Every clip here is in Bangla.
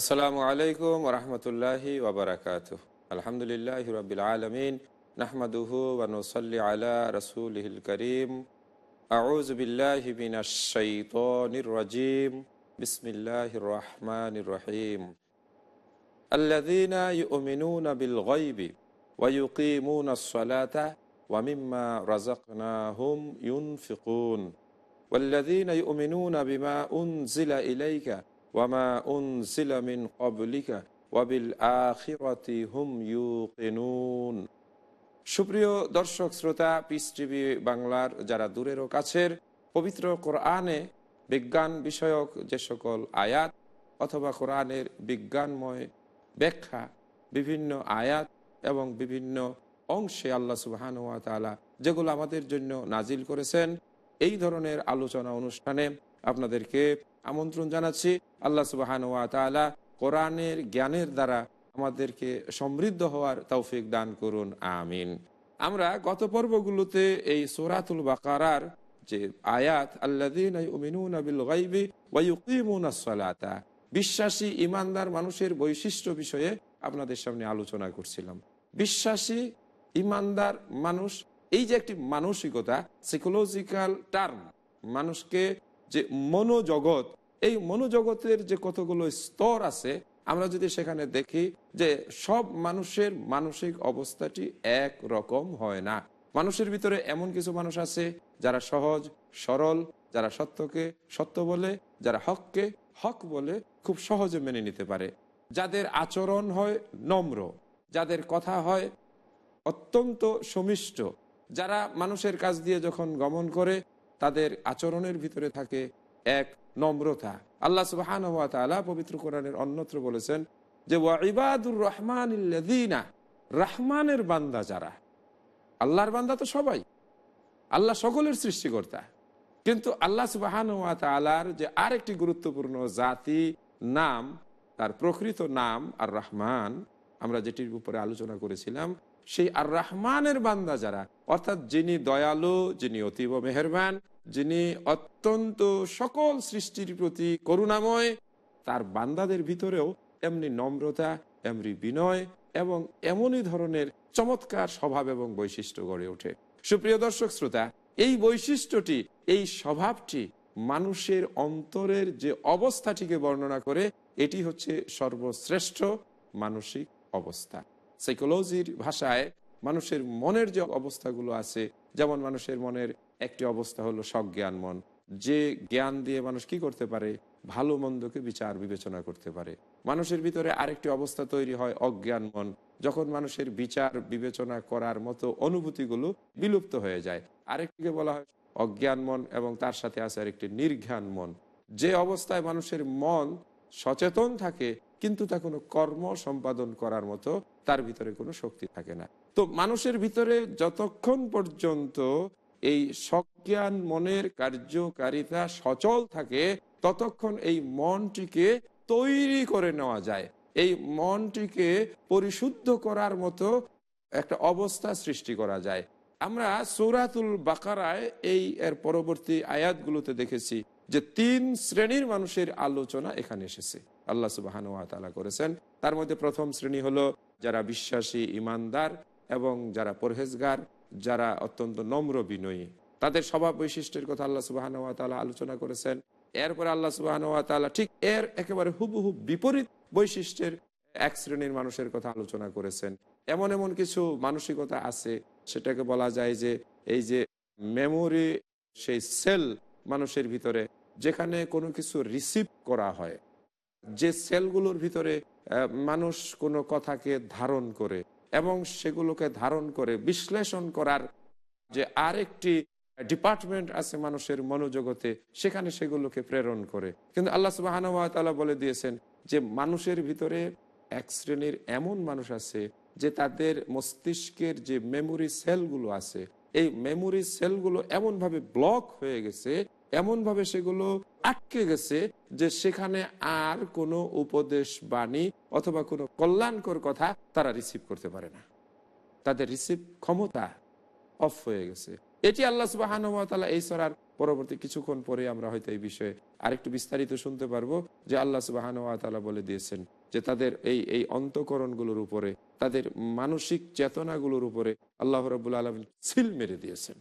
আসসালামু আলাইকুম রহমতুল্লাহি ওবরাকাত আলহামদুলিল্লাহ রবিল আলমিন নাহমাদুহু ওয়ানুসল্লি আলা রসুলহিল করিম আউজ বিল্লাহি মিনাশাইতানির রাজিম বিসমিল্লাহির রহমানির রহিম الذين يؤمنون بالغيب ويقيمون الصلاة ومما رزقناهم ينفقون والذين يؤمنون بما أنزل إليك ওয়ামা ওয়াবিল হুম সুপ্রিয় দর্শক, শ্রোতা পিস টিভি বাংলার যারা দূরেরও কাছের, পবিত্র কোরআনে বিজ্ঞান বিষয়ক যে সকল আয়াত অথবা কোরআনের বিজ্ঞানময় ব্যাখ্যা, বিভিন্ন আয়াত এবং বিভিন্ন অংশে আল্লাহ সুবাহান তালা যেগুলো আমাদের জন্য নাজিল করেছেন, এই ধরনের আলোচনা অনুষ্ঠানে আপনাদেরকে আমন্ত্রণ জানাচ্ছি। আল্লাহ সুবাহান ওয়া তালা কোরআনের জ্ঞানের দ্বারা আমাদেরকে সমৃদ্ধ হওয়ার তৌফিক দান করুন, আমিন। আমরা গত পর্বগুলোতে এই সোরাতুল বাকারার যে আয়াত আল্লাহ বিশ্বাসী ইমানদার মানুষের বৈশিষ্ট্য বিষয়ে আপনাদের সামনে আলোচনা করছিলাম। বিশ্বাসী ইমানদার মানুষ, এই যে একটি মানসিকতা সাইকোলজিক্যাল টার্ম মানুষকে যে মনোজগৎ, এই মনোজগতের যে কতগুলো স্তর আছে, আমরা যদি সেখানে দেখি যে সব মানুষের মানসিক অবস্থাটি এক রকম হয় না। মানুষের ভিতরে এমন কিছু মানুষ আছে যারা সহজ, সরল, যারা সত্যকে সত্য বলে, যারা হককে হক বলে খুব সহজে মেনে নিতে পারে। যাদের আচরণ হয় নম্র, যাদের কথা হয় অত্যন্ত সমিষ্ট, যারা মানুষের কাজ দিয়ে যখন গমন করে তাদের আচরণের ভিতরে থাকে এক নম্রতা। আল্লাহ সুবাহান পবিত্র কোরআনের অন্যত্র বলেছেন যে ওয়াইবাদুর রহমান রাহমানের বান্দা যারা। আল্লাহর বান্দা তো সবাই। আল্লাহ সকলের সৃষ্টিকর্তা। কিন্তু আল্লাহ সুবাহান তালার যে আরেকটি গুরুত্বপূর্ণ জাতি নাম, তার প্রকৃত নাম আর রহমান, আমরা যেটির উপরে আলোচনা করেছিলাম সেই আর রহমানের বান্দা যারা, অর্থাৎ যিনি দয়ালু, যিনি অতীব মেহরবান, যিনি অত্যন্ত সকল সৃষ্টির প্রতি করুণাময়, তার বান্দাদের ভিতরেও এমনি নম্রতা, এমনি বিনয় এবং এমনই ধরনের চমৎকার স্বভাব এবং বৈশিষ্ট্য গড়ে ওঠে। সুপ্রিয় দর্শক শ্রোতা, এই বৈশিষ্ট্যটি, এই স্বভাবটি মানুষের অন্তরের যে অবস্থাটিকে বর্ণনা করে, এটি হচ্ছে সর্বশ্রেষ্ঠ মানসিক অবস্থা। সাইকোলজির ভাষায় মানুষের মনের যে অবস্থাগুলো আছে, যেমন মানুষের মনের একটি অবস্থা হলো সজ্ঞান মন। যে জ্ঞান দিয়ে মানুষ কি করতে পারে? ভালো মন্দকে বিচার, বিবেচনা করতে পারে। মানুষের ভিতরে আরেকটি অবস্থা তৈরি হয়, অজ্ঞান মন। যখন মানুষের বিচার, বিবেচনা করার মতো অনুভূতিগুলো বিলুপ্ত হয়ে যায়। আরেকটিকে বলা হয় অজ্ঞান মন এবং তার সাথে আছে আরেকটি নির্ঘান মন। যে অবস্থায় মানুষের মন সচেতন থাকে কিন্তু তা কোনো কর্ম সম্পাদন করার মতো তার ভিতরে কোনো শক্তি থাকে না। তো মানুষের ভিতরে যতক্ষণ পর্যন্ত এই সজ্ঞান, মনের কার্যকারিতা সচল থাকে, ততক্ষণ এই মনটিকে তৈরি করে নেওয়া যায়। এই মনটিকে পরিশুদ্ধ করার মতো একটা অবস্থা সৃষ্টি করা যায়। আমরা সৌরাতুল বাকারায় এই এর পরবর্তী আয়াতগুলোতে দেখেছি যে তিন শ্রেণির মানুষের আলোচনা এখানে এসেছে। আল্লাহ সুবাহান করেছেন। তার মধ্যে প্রথম শ্রেণি হলো যারা বিশ্বাসী, ইমানদার এবং যারা পরহেজগার, যারা অত্যন্ত নম্র বিনয়ী। তাদের স্বভাব বৈশিষ্ট্যের কথা আল্লাহ সুবাহান আলোচনা করেছেন। এরপরে আল্লাহ সুবাহান ঠিক এর একেবারে হুবহু বিপরীত বৈশিষ্ট্যের এক শ্রেণির মানুষের কথা আলোচনা করেছেন। এমন এমন কিছু মানসিকতা আছে, সেটাকে বলা যায় যে এই যে মেমোরি সেই সেল মানুষের ভিতরে যেখানে কোনো কিছু রিসিভ করা হয়। যে সেলগুলোর ভিতরে মানুষ কোনো কথাকে ধারণ করে এবং সেগুলোকে ধারণ করে বিশ্লেষণ করার যে আরেকটি ডিপার্টমেন্ট আছে মানুষের মনোজগতে, সেখানে সেগুলোকে প্রেরণ করে। কিন্তু আল্লাহ সুবাহানুয়াতালা বলে দিয়েছেন যে মানুষের ভিতরে এক শ্রেণির এমন মানুষ আছে যে তাদের মস্তিষ্কের যে মেমোরি সেলগুলো আছে, এই মেমোরি সেলগুলো এমনভাবে ব্লক হয়ে গেছে এমনভাবে সেগুলো আটকে গেছে যে সেখানে আর কোনো উপদেশ বাণী অথবা কোনো কল্যাণকর কথা তারা রিসিভ করতে পারে না। তাদের রিসিভ ক্ষমতা অফ হয়ে গেছে। এটি আল্লাহ সুবাহানুমতালা এই সরার পরবর্তী কিছুক্ষণ পরে আমরা হয়তো এই বিষয়ে আরেকটু বিস্তারিত শুনতে পারব যে আল্লাহ সুবাহানুয়াতালা বলে দিয়েছেন যে তাদের এই এই অন্তকরণগুলোর উপরে, তাদের মানসিক চেতনাগুলোর উপরে আল্লাহ রবুল আলম সিল মেরে দিয়েছেন।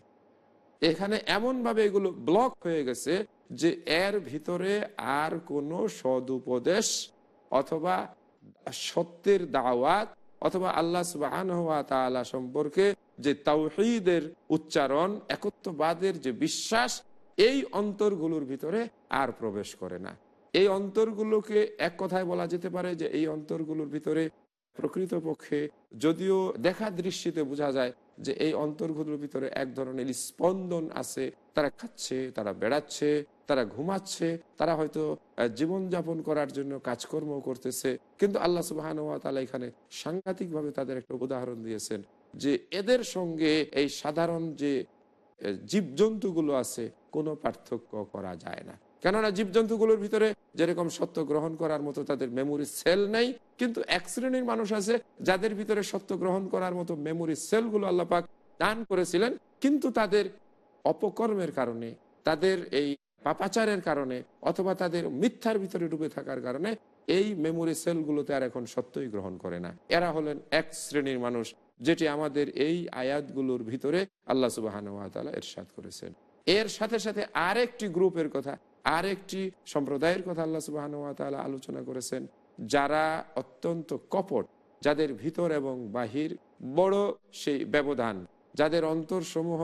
এখানে এমনভাবে এগুলো ব্লক হয়ে গেছে যে এর ভিতরে আর কোনো সদুপদেশ অথবা সত্যের দাওয়াত অথবা আল্লাহ সুবাহ সম্পর্কে যে তাওহিদের উচ্চারণ, একত্ববাদের যে বিশ্বাস, এই অন্তরগুলোর ভিতরে আর প্রবেশ করে না। এই অন্তরগুলোকে এক কথায় বলা যেতে পারে যে এই অন্তরগুলোর ভিতরে প্রকৃতপক্ষে যদিও দেখা দৃষ্টিতে বোঝা যায় যে এই অন্তর্গুলোর ভিতরে এক ধরনের স্পন্দন আছে। তারা খাচ্ছে, তারা বেড়াচ্ছে, তারা ঘুমাচ্ছে, তারা হয়তো জীবনযাপন করার জন্য কাজকর্ম করতেছে। কিন্তু আল্লাহ সুবাহান তালা এখানে সাংঘাতিকভাবে তাদের একটা উদাহরণ দিয়েছেন যে এদের সঙ্গে এই সাধারণ যে জীবজন্তুগুলো আছে, কোনো পার্থক্য করা যায় না। কেননা জীবজন্তুগুলোর ভিতরে যেরকম সত্য গ্রহণ করার মতো তাদের মেমোরি সেল নেই, কিন্তু এক শ্রেণির মানুষ আছে যাদের ভিতরে সত্য গ্রহণ করার মতো মেমোরি সেলগুলো আল্লাপাক দান করেছিলেন, কিন্তু তাদের অপকর্মের কারণে, তাদের এই পাপাচারের কারণে অথবা তাদের মিথ্যার ভিতরে ডুবে থাকার কারণে এই মেমোরি সেলগুলোতে আর এখন সত্যই গ্রহণ করে না। এরা হলেন এক শ্রেণির মানুষ যেটি আমাদের এই আয়াতগুলোর ভিতরে আল্লাহ সুবাহান এরশাদ করেছেন। এর সাথে সাথে আরেকটি গ্রুপের কথা, আরেকটি সম্প্রদায়ের কথা আল্লাহ সুবাহান আলোচনা করেছেন, যারা অত্যন্ত কপট, যাদের ভিতর এবং বাহির বড় সেই ব্যবধান, যাদের অন্তরসমূহ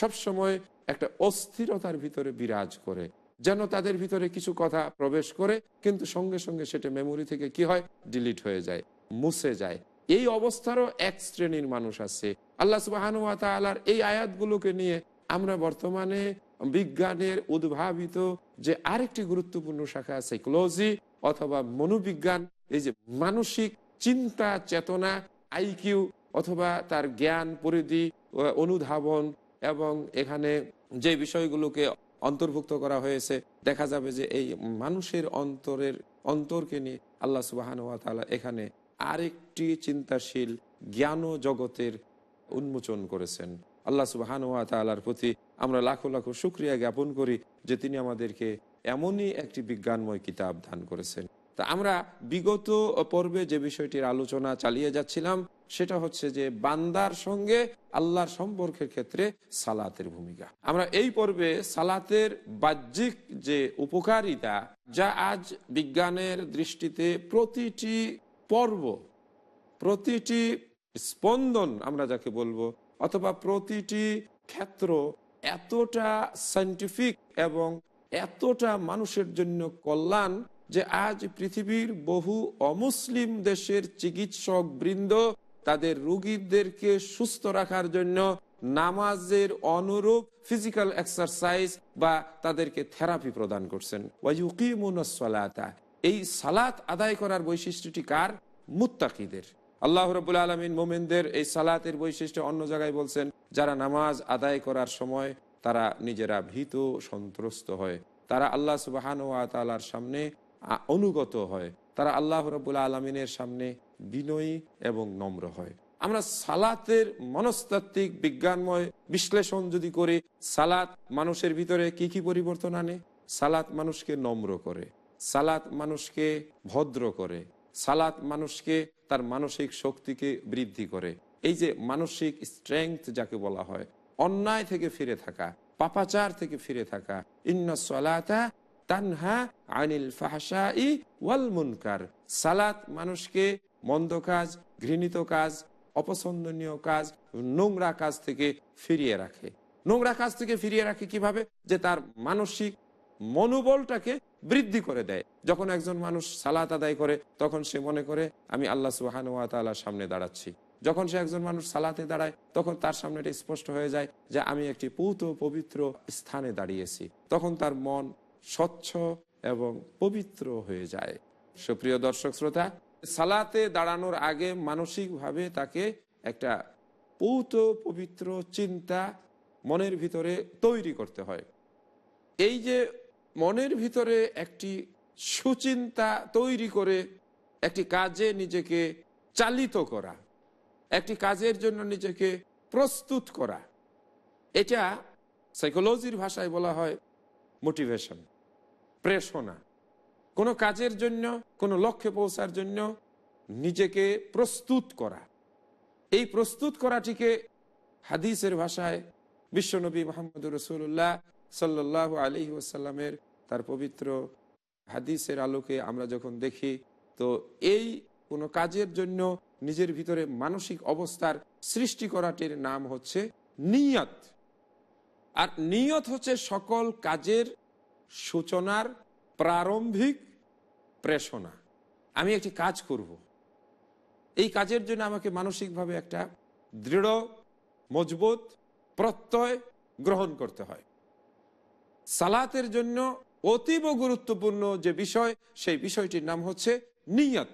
সবসময় একটা অস্থিরতার ভিতরে বিরাজ করে, যেন তাদের ভিতরে কিছু কথা প্রবেশ করে, কিন্তু সঙ্গে সঙ্গে সেটা মেমোরি থেকে কি হয়? ডিলিট হয়ে যায়, মুছে যায়। এই অবস্থারও এক শ্রেণির মানুষ আছে। আল্লাহ সুবাহানুয়াতালার এই আয়াতগুলোকে নিয়ে আমরা বর্তমানে বিজ্ঞানের উদ্ভাবিত যে আরেকটি গুরুত্বপূর্ণ শাখা সাইকোলজি অথবা মনোবিজ্ঞান, এই যে মানসিক চিন্তা, চেতনা আইকিউ অথবা তার জ্ঞান, পরিধি অনুধাবন এবং এখানে যে বিষয়গুলোকে অন্তর্ভুক্ত করা হয়েছে, দেখা যাবে যে এই মানুষের অন্তরের অন্তরকে নিয়ে আল্লাহ সুবাহান এখানে আরেকটি চিন্তাশীল জ্ঞান জগতের উন্মোচন করেছেন। আল্লাহ সুবাহান তালার প্রতি আমরা লাখো লাখো শুক্রিয়া জ্ঞাপন করি যে তিনি আমাদেরকে এমনই একটি বিজ্ঞানময় কিতাব দান করেছেন। তা আমরা বিগত পর্বে যে বিষয়টির আলোচনা চালিয়ে যাচ্ছিলাম, সেটা হচ্ছে যে বান্দার সঙ্গে আল্লাহর সম্পর্কের ক্ষেত্রে সালাতের ভূমিকা। আমরা এই পর্বে সালাতের বাহ্যিক যে উপকারিতা, যা আজ বিজ্ঞানের দৃষ্টিতে প্রতিটি পর্ব, প্রতিটি স্পন্দন আমরা যাকে বলব, অথবা প্রতিটি ক্ষেত্র এতটা সাইন্টিফিক এবং এতটা মানুষের জন্য কল্যাণ যে আজ পৃথিবীর বহু অমুসলিম দেশের চিকিৎসক বৃন্দ তাদের রুগীদেরকে সুস্থ রাখার জন্য নামাজের অনুরূপ ফিজিক্যাল এক্সারসাইজ বা তাদেরকে থেরাপি প্রদান করছেন। এই সালাত আদায় করার বৈশিষ্ট্যটি কার? মুত্তাকিদের। আল্লাহ রবুল আলমিন মোমেনদের এই সালাতের বৈশিষ্ট্য অন্য জায়গায় বলছেন, যারা নামাজ আদায় করার সময় তারা নিজেরা ভীত, সন্ত্রস্ত হয়। তারা আল্লাহ সুবাহান তালার সামনে অনুগত হয়। তারা আল্লাহ রবুল্লা আলমিনের সামনে বিনয়ী এবং নম্র হয়। আমরা সালাতের মনস্তাত্ত্বিক, বিজ্ঞানময় বিশ্লেষণ যদি করি, সালাত মানুষের ভিতরে কি কি পরিবর্তন আনে? সালাত মানুষকে নম্র করে। সালাত মানুষকে ভদ্র করে, সালাত মানুষকে তার মানসিক শক্তিকে বৃদ্ধি করে। এই যে মানসিক স্ট্রেংথ যাকে বলা হয়, অন্যায় থেকে ফিরে থাকা, পাপাচার থেকে ফিরে থাকা, ইন্না তানহা আনিল ওয়াল মুনকার। সালাত মানুষকে মন্দ কাজ, ঘৃণিত কাজ, অপছন্দনীয় কাজ, নোংরা কাজ থেকে ফিরিয়ে রাখে। নোংরা কাজ থেকে ফিরিয়ে রাখে কীভাবে? যে তার মানসিক মনোবলটাকে বৃদ্ধি করে দেয়। যখন একজন মানুষ সালাত আদায় করে, তখন সে মনে করে, আমি আল্লাহ সুহান ওয়া তালার সামনে দাঁড়াচ্ছি। যখন সে একজন মানুষ সালাতে দাঁড়ায়, তখন তার সামনে এটা স্পষ্ট হয়ে যায় যে, আমি একটি পৌত পবিত্র স্থানে দাঁড়িয়েছি। তখন তার মন স্বচ্ছ এবং পবিত্র হয়ে যায়। সুপ্রিয় দর্শক শ্রোতা, সালাতে দাঁড়ানোর আগে মানসিকভাবে তাকে একটা পৌত পবিত্র চিন্তা মনের ভিতরে তৈরি করতে হয়। এই যে মনের ভিতরে একটি সুচিন্তা তৈরি করে একটি কাজে নিজেকে চালিত করা, একটি কাজের জন্য নিজেকে প্রস্তুত করা। এটা সাইকোলজির ভাষায় বলা হয় মোটিভেশন প্রেষণা কোনো কাজের জন্য, কোনো লক্ষ্যে পৌঁছার জন্য নিজেকে প্রস্তুত করা। এই প্রস্তুত করাটিকে হাদিসের ভাষায় বিশ্বনবী মোহাম্মদ রসুল্লাহ সাল্লাহ আলহি ওসাল্লামের তার পবিত্র হাদিসের আলোকে আমরা যখন দেখি, তো এই কোনো কাজের জন্য নিজের ভিতরে মানসিক অবস্থার সৃষ্টি করাটির নাম হচ্ছে নিয়ত। আর নিয়ত হচ্ছে সকল কাজের সূচনার প্রারম্ভিক প্রেষণা। আমি একটি কাজ করব। এই কাজের জন্য আমাকে মানসিকভাবে একটা দৃঢ়, মজবুত প্রত্যয় গ্রহণ করতে হয়। সালাতের জন্য অতীব গুরুত্বপূর্ণ যে বিষয়, সেই বিষয়টির নাম হচ্ছে নিয়ত।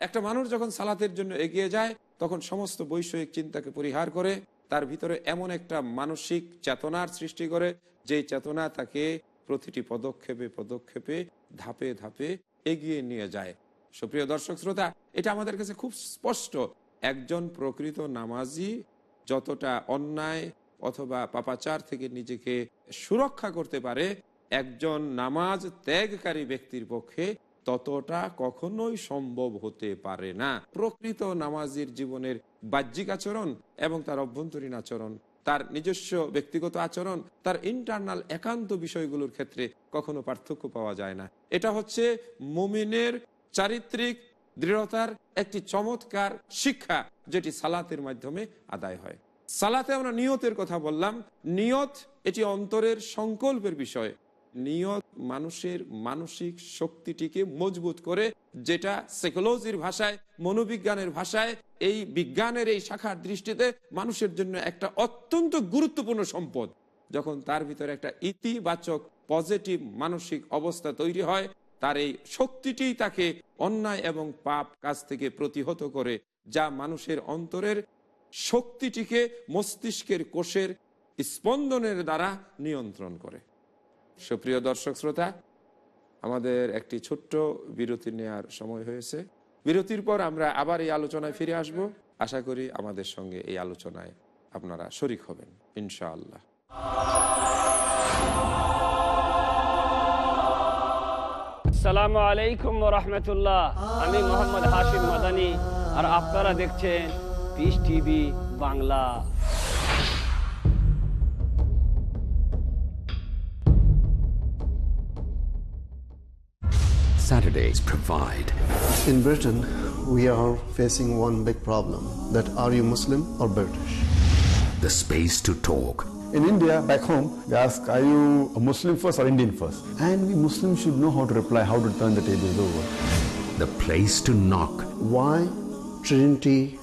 একটা মানুষ যখন সালাতের জন্য এগিয়ে যায়, তখন সমস্ত বৈষয়িক চিন্তাকে পরিহার করে, তার ভিতরে এমন একটা মানসিক চেতনার সৃষ্টি করে যে চেতনা তাকে প্রতিটি পদক্ষেপে পদক্ষেপে, ধাপে ধাপে এগিয়ে নিয়ে যায়। সুপ্রিয় দর্শক শ্রোতা, এটা আমাদের কাছে খুব স্পষ্ট। একজন প্রকৃত নামাজি যতটা অন্যায় অথবা পাপাচার থেকে নিজেকে সুরক্ষা করতে পারে, একজন নামাজ ত্যাগকারী ব্যক্তির পক্ষে ততটা কখনোই সম্ভব হতে পারে না। প্রকৃত নামাজির জীবনের বাহ্যিক আচরণ এবং তার অভ্যন্তরীণ আচরণ, তার নিজস্ব ব্যক্তিগত আচরণ, তার ইন্টারনাল একান্ত বিষয়গুলোর ক্ষেত্রে কখনো পার্থক্য পাওয়া যায় না। এটা হচ্ছে মুমিনের চারিত্রিক দৃঢ়তার একটি চমৎকার শিক্ষা যেটি সালাতের মাধ্যমে আদায় হয়। সালাতে আমরা নিয়তের কথা বললাম। নিয়ত এটি অন্তরের সংকল্পের বিষয়। নিয়ত মানুষের মানসিক শক্তিটিকে মজবুত করে, যেটা সাইকোলজির ভাষায়, মনোবিজ্ঞানের ভাষায়, এই বিজ্ঞানের এই শাখার দৃষ্টিতে মানুষের জন্য একটা অত্যন্ত গুরুত্বপূর্ণ সম্পদ। যখন তার ভিতরে একটা ইতিবাচক পজিটিভ মানসিক অবস্থা তৈরি হয়, তার এই শক্তিটি তাকে অন্যায় এবং পাপ কাজ থেকে প্রতিহত করে, যা মানুষের অন্তরের শক্তিটিকে মস্তিষ্কের কোষের স্পন্দনের দ্বারা নিয়ন্ত্রণ করে। সুপ্রিয় দর্শক শ্রোতা, আমাদের একটি ছোট্ট বিরতি নেওয়ার সময় হয়েছে। বিরতির পর আমরা আবার এই আলোচনায় ফিরে আসব। আশা করি আমাদের সঙ্গে এই আলোচনায় আপনারা শরিক হবেন, ইনশাআল্লাহ। সালামু আলাইকুম রহমতুল্লাহ। আমি মোহাম্মদ হাশিম মাদানি, আর আপনারা দেখছেন Peace TV Bangla Saturdays provide. In Britain, we are facing one big problem that are you Muslim or British? The space to talk. In India, back home, they ask, are you a Muslim first or Indian first? And we Muslims should know how to reply, how to turn the tables over. The place to knock. Why Trinity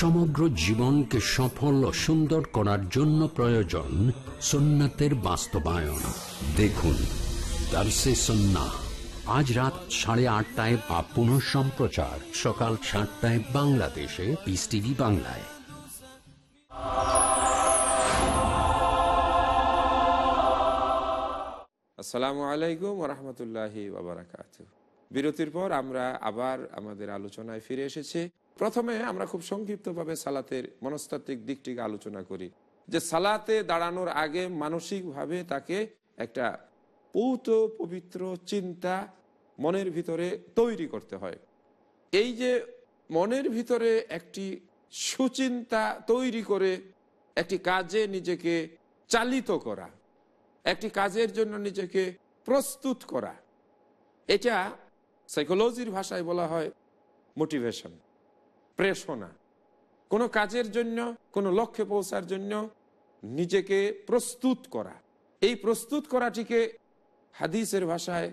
সমগ্র জীবনকে সফল ও সুন্দর করার জন্য প্রয়োজন সুন্নাতের বাস্তবায়ন। দেখুন সন্না। আজ রাত সাড়ে আটটায় বা পুনঃ সম্প্রচার। সকাল সাতটায় বাংলাদেশে। পিস টিভি বাংলায়। আসসালামু আলাইকুম রহমতুল্লাহি বিরতির পর আমরা আবার আমাদের আলোচনায় ফিরে এসেছি। প্রথমে আমরা খুব সংক্ষিপ্তভাবে সালাতের মনস্তাত্ত্বিক দিকটিকে আলোচনা করি যে সালাতে দাঁড়ানোর আগে মানসিকভাবে তাকে একটা পৌত, পবিত্র চিন্তা মনের ভিতরে তৈরি করতে হয়। এই যে মনের ভিতরে একটি সুচিন্তা তৈরি করে একটি কাজে নিজেকে চালিত করা, একটি কাজের জন্য নিজেকে প্রস্তুত করা, এটা সাইকোলজির ভাষায় বলা হয় মোটিভেশন প্রেষণা কোনো কাজের জন্য, কোনো লক্ষ্যে পৌঁছার জন্য নিজেকে প্রস্তুত করা। এই প্রস্তুত করাটিকে হাদিসের ভাষায়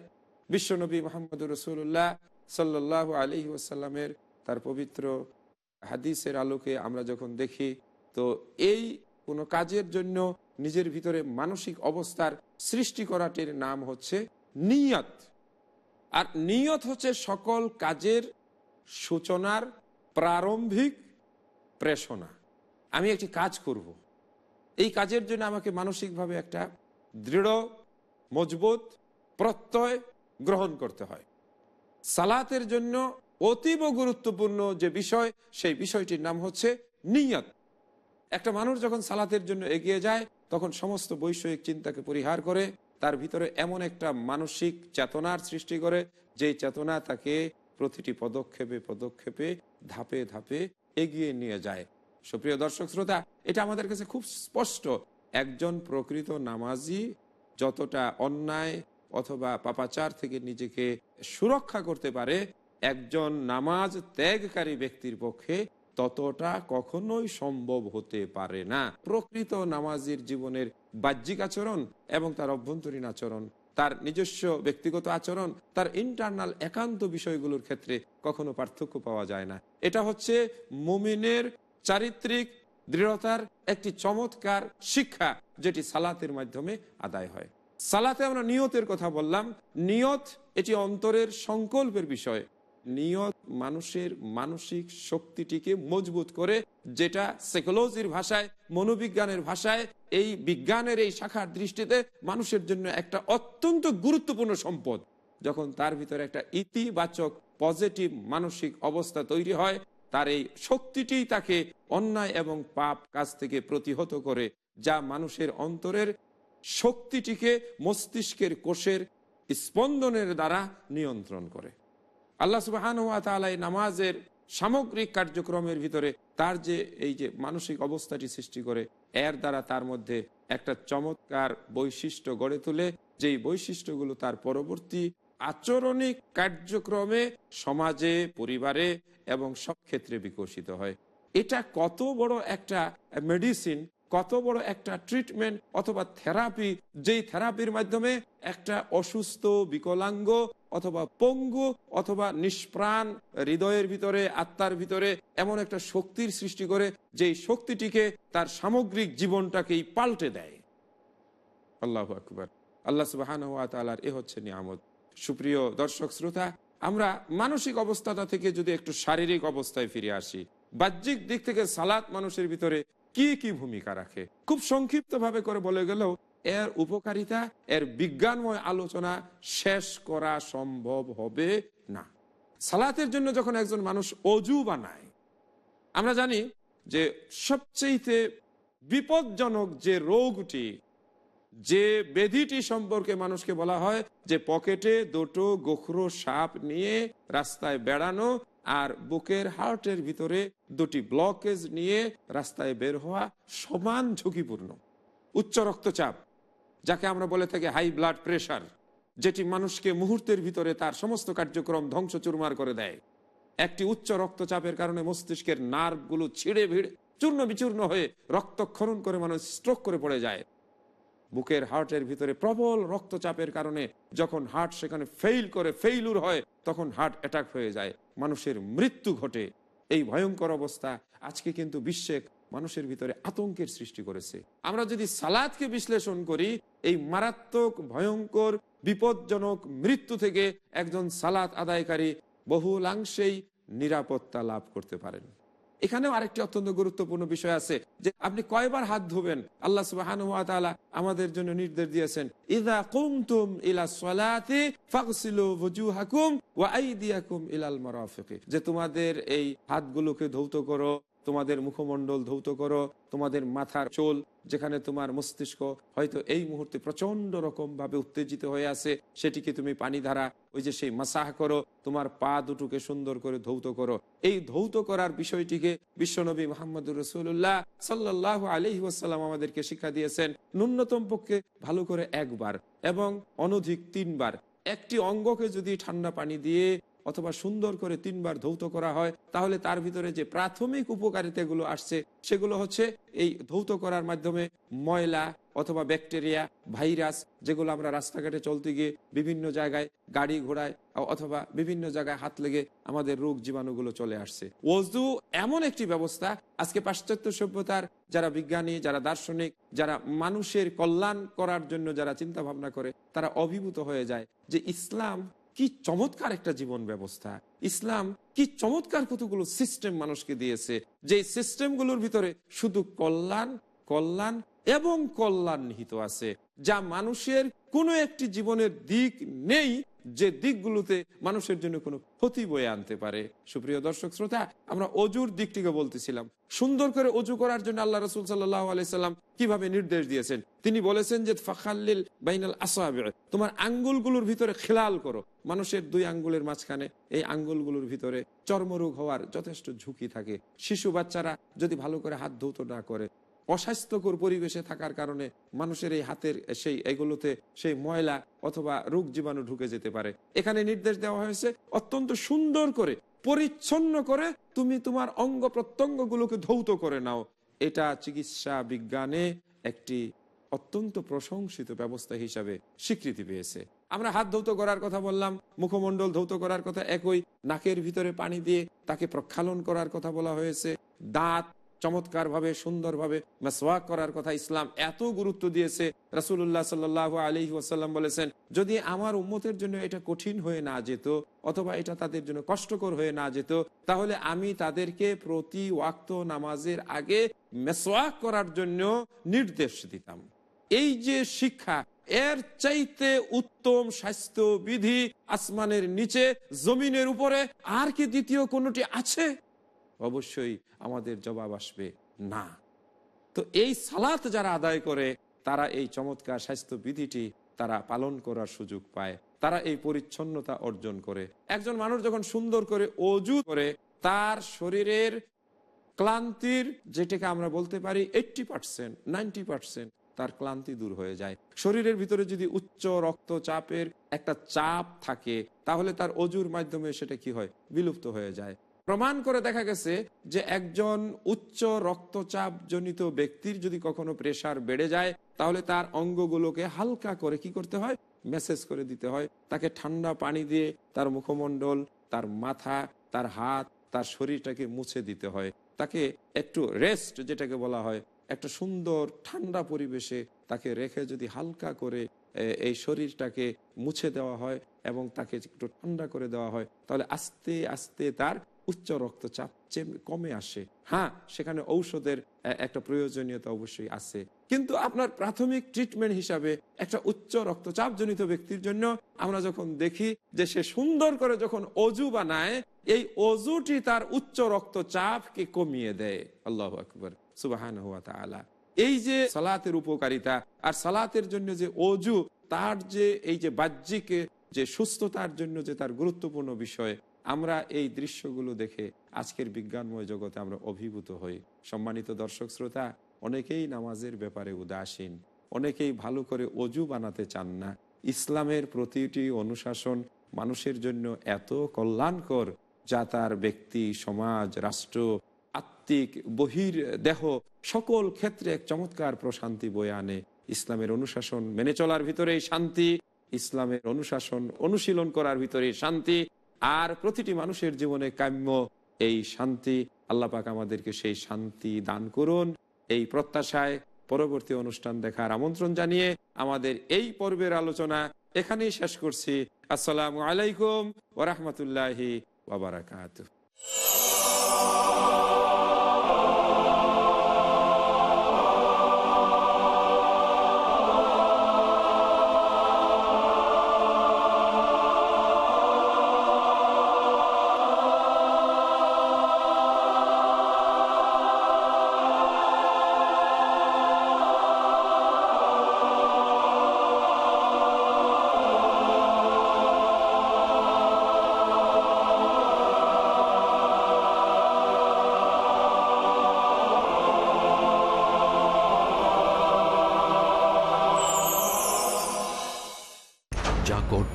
বিশ্বনবী মোহাম্মদ রসুল্লাহ সাল্লাহ আলি ওসাল্লামের তার পবিত্র হাদিসের আলোকে আমরা যখন দেখি, তো এই কোনো কাজের জন্য নিজের ভিতরে মানসিক অবস্থার সৃষ্টি করাটির নাম হচ্ছে নিয়ত। আর নিয়ত হচ্ছে সকল কাজের সূচনার প্রারম্ভিক প্রেষণা। আমি একটি কাজ করব। এই কাজের জন্য আমাকে মানসিকভাবে একটা দৃঢ়, মজবুত প্রত্যয় গ্রহণ করতে হয়। সালাতের জন্য অতীব গুরুত্বপূর্ণ যে বিষয়, সেই বিষয়টির নাম হচ্ছে নিয়ত। একটা মানুষ যখন সালাতের জন্য এগিয়ে যায়, তখন সমস্ত বৈষয়িক চিন্তাকে পরিহার করে, তার ভিতরে এমন একটা মানসিক চেতনার সৃষ্টি করে, যেই চেতনা তাকে প্রতিটি পদক্ষেপে পদক্ষেপে ধাপে ধাপে এগিয়ে নিয়ে যায়। সুপ্রিয় দর্শক শ্রোতা, এটা আমাদের কাছে খুব স্পষ্ট। একজন প্রকৃত নামাজি যতটা অন্যায় অথবা পাপাচার থেকে নিজেকে সুরক্ষা করতে পারে, একজন নামাজ ত্যাগকারী ব্যক্তির পক্ষে ততটা কখনোই সম্ভব হতে পারে না। প্রকৃত নামাজির জীবনের বাহ্যিক আচরণ এবং তার অভ্যন্তরীণ আচরণ তার নিজস্ব ব্যক্তিগত আচরণ, তার ইন্টারনাল একান্ত বিষয়গুলোর ক্ষেত্রে কখনো পার্থক্য পাওয়া যায় না। এটা হচ্ছে মুমিনের চারিত্রিক দৃঢ়তার একটি চমৎকার শিক্ষা যেটি সালাতের মাধ্যমে আদায় হয়। সালাতে আমরা নিয়তের কথা বললাম। নিয়ত এটি অন্তরের সংকল্পের বিষয়। নিয়ত মানুষের মানসিক শক্তিটিকে মজবুত করে, যেটা সাইকোলজির ভাষায়, মনোবিজ্ঞানের ভাষায়, এই বিজ্ঞানের এই শাখার দৃষ্টিতে মানুষের জন্য একটা অত্যন্ত গুরুত্বপূর্ণ সম্পদ। যখন তার ভিতরে একটা ইতিবাচক পজিটিভ মানসিক অবস্থা তৈরি হয়, তার এই শক্তিটি তাকে অন্যায় এবং পাপ কাজ থেকে প্রতিহত করে, যা মানুষের অন্তরের শক্তিটিকে মস্তিষ্কের কোষের স্পন্দনের দ্বারা নিয়ন্ত্রণ করে। আল্লাহ সুবাহান এই নামাজের সামগ্রিক কার্যক্রমের ভিতরে তার যে, এই যে মানসিক অবস্থাটি সৃষ্টি করে, এর দ্বারা তার মধ্যে একটা চমৎকার বৈশিষ্ট্য গড়ে তোলে, যেই বৈশিষ্ট্যগুলো তার পরবর্তী আচরণিক কার্যক্রমে সমাজে, পরিবারে এবং সব ক্ষেত্রে বিকশিত হয়। এটা কত বড় একটা মেডিসিন কত বড় একটা ট্রিটমেন্ট অথবা থেরাপি যেই থেরাপির মাধ্যমে একটা অসুস্থ, বিকলাঙ্গ অথবা পঙ্গু অথবা নিষ্প্রাণ হৃদয়ের ভিতরে, আত্মার ভিতরে এমন একটা শক্তির সৃষ্টি করে, যেই শক্তিটিকে তার সামগ্রিক জীবনটাকেই পাল্টে দেয়। আল্লাহ আকবর। আল্লাহ সুবাহান এ হচ্ছে নিয়ামত। সুপ্রিয় দর্শক শ্রোতা, আমরা মানসিক অবস্থাটা থেকে যদি একটু শারীরিক অবস্থায় ফিরে আসি, বাহ্যিক দিক থেকে সালাত মানুষের ভিতরে কি কি ভূমিকা রাখে? খুব সংক্ষিপ্ত ভাবে করে বলে গেলেও এর উপকারিতা, এর বিজ্ঞানময় আলোচনা শেষ করা সম্ভব হবে না। সালাতের জন্য যখন একজন মানুষ অজু বানায়, আমরা জানি যে সবচেয়ে বিপজ্জনক যে রোগটি, যে বেধিটি সম্পর্কে মানুষকে বলা হয় যে পকেটে দুটো গোখরো সাপ নিয়ে রাস্তায় বেড়ানো আর বুকের হার্টের ভিতরে দুটি ব্লকেজ নিয়ে রাস্তায় বের হওয়া সমান ঝুঁকিপূর্ণ। উচ্চ রক্তচাপ, যাকে আমরা বলে থাকি হাই ব্লাড প্রেশার যেটি মানুষকে মুহূর্তের ভিতরে তার সমস্ত কার্যক্রম ধ্বংস চুরমার করে দেয়। একটি উচ্চ রক্তচাপের কারণে মস্তিষ্কের নার্ভগুলো ছিঁড়ে ভিড়ে, চূর্ণ বিচূর্ণ হয়ে রক্তক্ষরণ করে মানুষ স্ট্রোক করে পড়ে যায়। বুকের হার্টের ভিতরে প্রবল রক্তচাপের কারণে যখন হার্ট সেখানে ফেইল করে ফেইলুর হয়, তখন হার্ট অ্যাটাক হয়ে যায়। মানুষের মৃত্যু ঘটে। এই ভয়ঙ্কর অবস্থা আজকে কিন্তু বিশ্বে মানুষের ভিতরে আতঙ্কের সৃষ্টি করেছে। আমরা যদি সালাদকে বিশ্লেষণ করি, এই মারাত্মক, ভয়ঙ্কর, বিপজ্জনক মৃত্যু থেকে একজন সালাত আদায়কারী বহুলাংশেই নিরাপত্তা লাভ করতে পারেন। এখানেও আরেকটি অত্যন্ত গুরুত্বপূর্ণ বিষয় আছে, যে আপনি কয়বার হাত ধোবেন, আল্লাহ সুবাহান আমাদের জন্য নির্দেশ দিয়েছেন ইদা কুমতুম ইলা সলাতে ওয়ুজুহাকুম ওয়া আইদিয়াকুম ইলাল মারাফিকি। যে তোমাদের এই হাতগুলোকে ধৌত করো তোমাদের মুখমণ্ডল ধৌত করো, তোমাদের মাথার চোল যেখানে তোমার মস্তিষ্ক হয়তো এই মুহূর্তে প্রচণ্ড রকম ভাবে উত্তেজিত হয়ে আছে, সেটিকে তুমি পানি ধারা, ওই যে সেই মাসাহ করো, তোমার পা দুটোকে সুন্দর করে ধৌত করো। এই ধৌত করার বিষয়টিকে বিশ্বনবী মোহাম্মদুর রসুল্লাহ সাল্লাহ আলহি ওয়াসাল্লাম আমাদেরকে শিক্ষা দিয়েছেন, ন্যূনতম পক্ষে ভালো করে একবার এবং অনধিক তিনবার। একটি অঙ্গকে যদি ঠান্ডা পানি দিয়ে অথবা সুন্দর করে তিনবার ধৌত করা হয়, তাহলে তার ভিতরে যে প্রাথমিক উপকারিতাগুলো আসছে, সেগুলো হচ্ছে এই ধৌত করার মাধ্যমে ময়লা অথবা ব্যাকটেরিয়া, ভাইরাস, যেগুলো আমরা রাস্তাঘাটে চলতে গিয়ে বিভিন্ন জায়গায় গাড়ি ঘোড়ায় অথবা বিভিন্ন জায়গায় হাত লেগে আমাদের রোগ জীবাণুগুলো চলে আসছে। ওজু এমন একটি ব্যবস্থা, আজকে পাশ্চাত্য সভ্যতার যারা বিজ্ঞানী, যারা দার্শনিক, যারা মানুষের কল্যাণ করার জন্য যারা চিন্তা ভাবনা করে, তারা অভিভূত হয়ে যায় যে ইসলাম কি চমৎকার একটা জীবন ব্যবস্থা। ইসলাম কি চমৎকার কতগুলো সিস্টেম মানুষকে দিয়েছে। যে সিস্টেমগুলোর ভিতরে শুধু কল্যাণ কল্যাণ এবং কল্যাণ নিহিত আছে। যা মানুষের কোনো একটি জীবনের দিক নেই যে দিকগুলোতে মানুষের জন্য কোনো ক্ষতি বয়ে আনতে পারে। সুপ্রিয় দর্শক শ্রোতা, আমরা অজুর দিকটিকে বলতেছিলাম, সুন্দর করে অজু করার জন্য আল্লাহ রসুল সাল্লাহ আলাইসাল্লাম কীভাবে নির্দেশ দিয়েছেন? তিনি বলেছেন যে, ফাখাল্লিল বাইনাল আসাবে তোমার আঙ্গুলগুলোর ভিতরে খেলাল করো। মানুষের দুই আঙ্গুলের মাঝখানে এই আঙ্গুলগুলোর ভিতরে চর্মরোগ হওয়ার যথেষ্ট ঝুঁকি থাকে। শিশু বাচ্চারা যদি ভালো করে হাত ধৌত না করে অস্বাস্থ্যকর পরিবেশে থাকার কারণে মানুষের এই হাতের সেই এগুলোতে সেই ময়লা অথবা রোগ জীবাণু ঢুকে যেতে পারে। এখানে নির্দেশ দেওয়া হয়েছে অত্যন্ত সুন্দর করে, পরিচ্ছন্ন করে তুমি তোমার অঙ্গ প্রত্যঙ্গগুলোকে ধৌত করে নাও। এটা চিকিৎসা বিজ্ঞানে একটি অত্যন্ত প্রশংসিত ব্যবস্থা হিসাবে স্বীকৃতি পেয়েছে। আমরা হাত ধৌত করার কথা বললাম, মুখমণ্ডল ধৌত করার কথা একই, নাকের ভিতরে পানি দিয়ে তাকে প্রক্ষালন করার কথা বলা হয়েছে, দাঁত চমৎকার ভাবে সুন্দর ভাবে মেসওয়াক করার কথা ইসলাম এত গুরুত্ব দিয়েছে। রাসুল্লাহ সাল্লাহ আলী ওয়াসাল্লাম বলেছেন, যদি আমার উম্মতের জন্য এটা কঠিন হয়ে না যেত অথবা এটা তাদের জন্য কষ্টকর হয়ে না যেত, তাহলে আমি তাদেরকে প্রতি ওয়াক্ত নামাজের আগে মেসওয়াক করার জন্য নির্দেশ দিতাম। এই যে শিক্ষা, এর চাইতে উত্তম স্বাস্থ্য বিধি আসমানের নিচে, জমিনের উপরে, আর কি দ্বিতীয় কোনটি আছে? অবশ্যই আমাদের জবাব আসবে না। তো এই সালাত যারা আদায় করে, তারা এই চমৎকার স্বাস্থ্য বিধিটি তারা পালন করার সুযোগ পায়। তারা এই পরিচ্ছন্নতা অর্জন করে। একজন মানুষ যখন সুন্দর করে অজু করে, তার শরীরের ক্লান্তির, যেটাকে আমরা বলতে পারি এইটটি পার্সেন্ট, নাইনটি পার্সেন্ট, তার ক্লান্তি দূর হয়ে যায়। শরীরের ভিতরে যদি উচ্চ রক্তচাপের একটা চাপ থাকে, তাহলে তার অজুর মাধ্যমে সেটা কি হয়? বিলুপ্ত হয়ে যায়। প্রমাণ করে দেখা গেছে যে একজন উচ্চ রক্তচাপ জনিত ব্যক্তির যদি কখনো প্রেশার বেড়ে যায়, তাহলে তার অঙ্গগুলোকে হালকা করে কি করতে হয়? মেসেজ করে দিতে হয়। তাকে ঠান্ডা পানি দিয়ে তার মুখমণ্ডল, তার মাথা, তার হাত, তার শরীরটাকে মুছে দিতে হয়। তাকে একটু রেস্ট যেটাকে বলা হয়, একটা সুন্দর ঠান্ডা পরিবেশে তাকে রেখে যদি হালকা করে এই শরীরটাকে মুছে দেওয়া হয় এবং তাকে একটু ঠান্ডা করে দেওয়া হয়, তাহলে আস্তে আস্তে তার উচ্চ রক্তচাপ কমে আসে। হ্যাঁ সেখানে ঔষধের একটা প্রয়োজনীয়তা অবশ্যই আছে। কিন্তু আপনার প্রাথমিক ট্রিটমেন্ট হিসাবে একটা উচ্চ রক্তচাপ জনিত ব্যক্তির জন্য আমরা যখন দেখি যে সে সুন্দর করে যখন অজু বানায়, এই অজুটি তার উচ্চ রক্তচাপকে কমিয়ে দেয়। আল্লাহ আকবর সুবাহান হুয়া তালা এই যে সালাতের উপকারিতা আর সালাতের জন্য যে অজু, তার যে, এই যে বাহ্যিক, যে সুস্থতার জন্য যে তার গুরুত্বপূর্ণ বিষয় আমরা এই দৃশ্যগুলো দেখে আজকের বিজ্ঞানময় জগতে আমরা অভিভূত হই। সম্মানিত দর্শক শ্রোতা, অনেকেই নামাজের ব্যাপারে উদাসীন, অনেকেই ভালো করে অজু বানাতে চান না। ইসলামের প্রতিটি অনুশাসন মানুষের জন্য এত কল্যাণকর যা তার ব্যক্তি, সমাজ, রাষ্ট্র, আত্মিক বহির দেহ সকল ক্ষেত্রে এক চমৎকার প্রশান্তি বয়ে আনে। ইসলামের অনুশাসন মেনে চলার ভিতরেই শান্তি, ইসলামের অনুশাসন অনুশীলন করার ভিতরে শান্তি আর প্রতিটি মানুষের জীবনে কাম্য এই শান্তি। আল্লাহ পাক আমাদেরকে সেই শান্তি দান করুন। এই প্রত্যাশায় পরবর্তী অনুষ্ঠান দেখার আমন্ত্রণ জানিয়ে আমাদের এই পর্বের আলোচনা এখানেই শেষ করছি। আসসালামু আলাইকুম ওরহমতুল্লাহি ওবরাকাত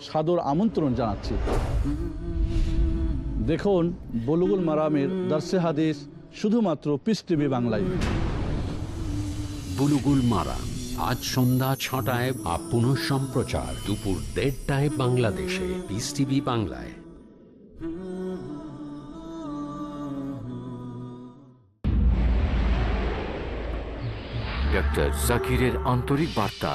সাদর আমন্ত্রণ জানাচ্ছি। দেখুন বলুগুল মারামের দার্সে হাদিস শুধুমাত্র পিস টিভি বাংলায়। বুলুগুল মারা আজ সন্ধ্যা ছটায় বা পুনঃ সম্প্রচার দুপুর দেড়টায় বাংলাদেশে পিস টিভি বাংলায়। ডক্টর জাকিরের আন্তরিক বার্তা।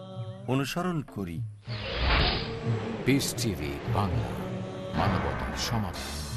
অনুসরণ করি। বাংলা মানবতার সমাধান